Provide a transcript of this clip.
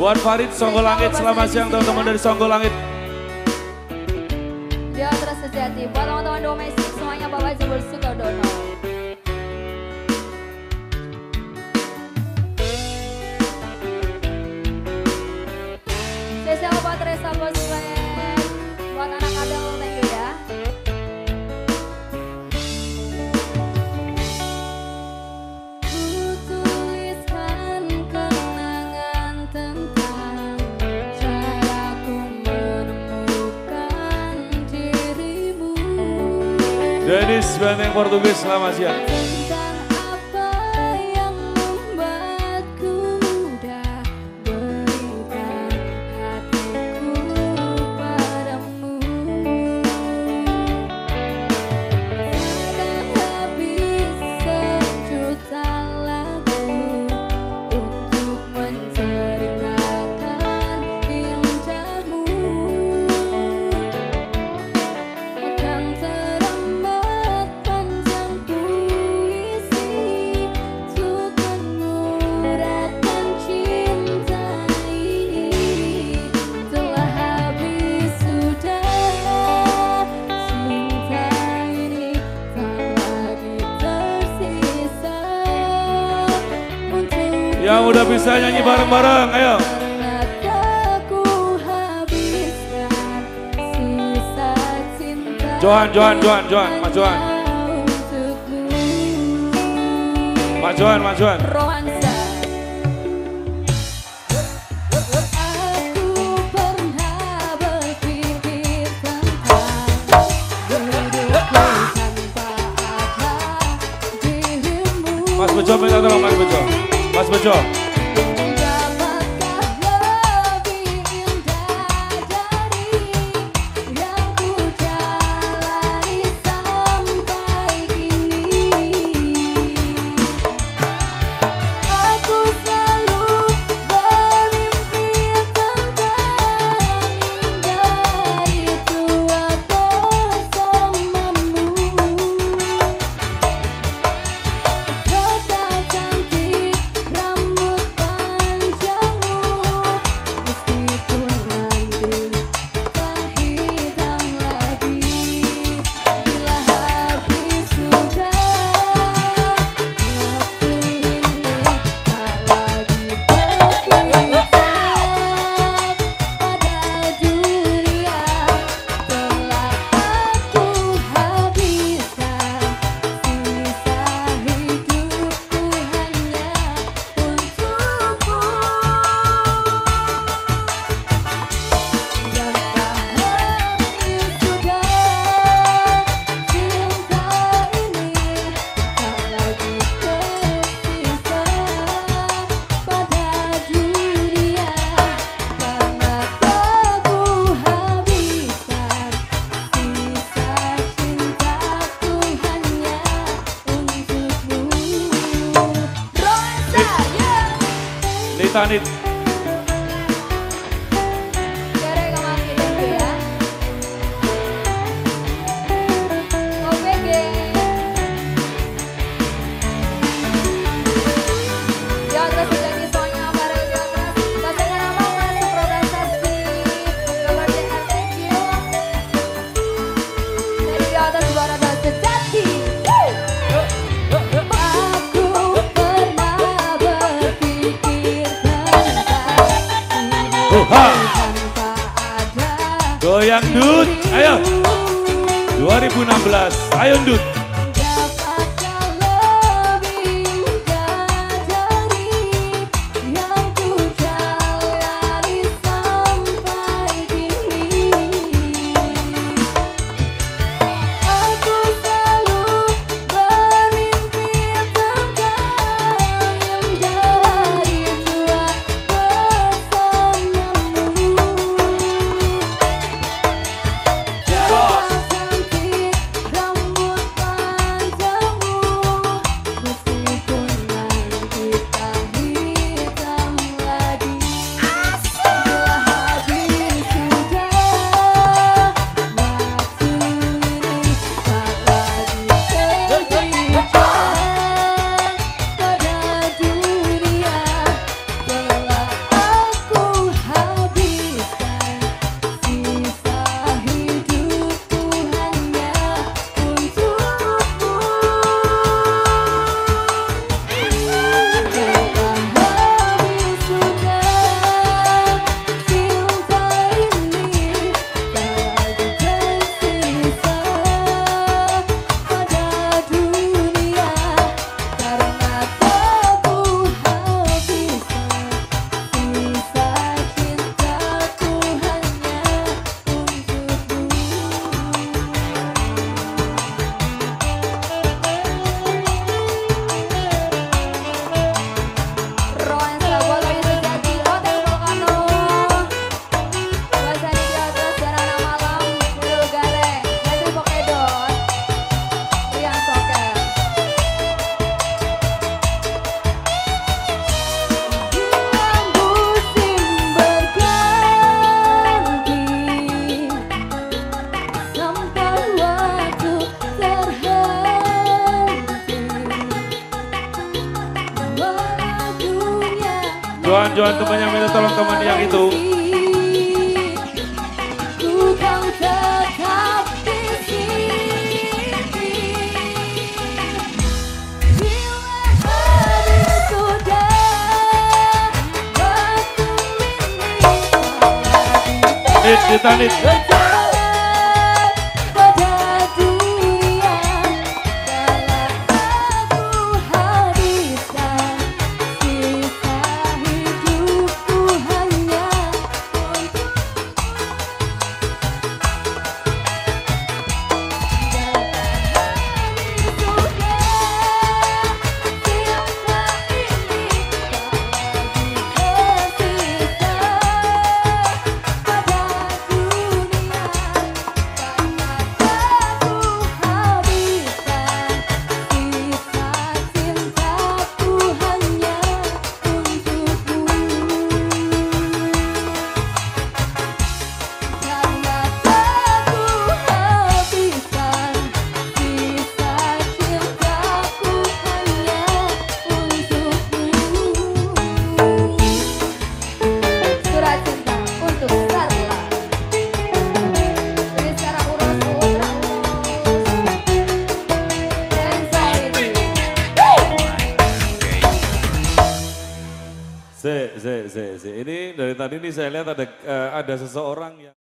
Buat Farid Songgo Langit, selamat siang teman-teman dari Songgo Langit. Dia terus sejati, buat teman-teman domestik semuanya Bapak suka Sukodono. Denis Banteng Portugis, selamat siang. bisa nyanyi bareng-bareng, ayo. Johan, Johan, Johan, Johan, Mas Johan. Mas Johan, Mas Johan. Mas Bejo minta tolong Mas Bejo. Mas Bejo. on it. Goyang dud, ayo. 2016, ayo dud. Johan temannya minta tolong teman yang itu. Ku kau Se, se, se. Ini dari tadi nih saya lihat ada eh, ada seseorang yang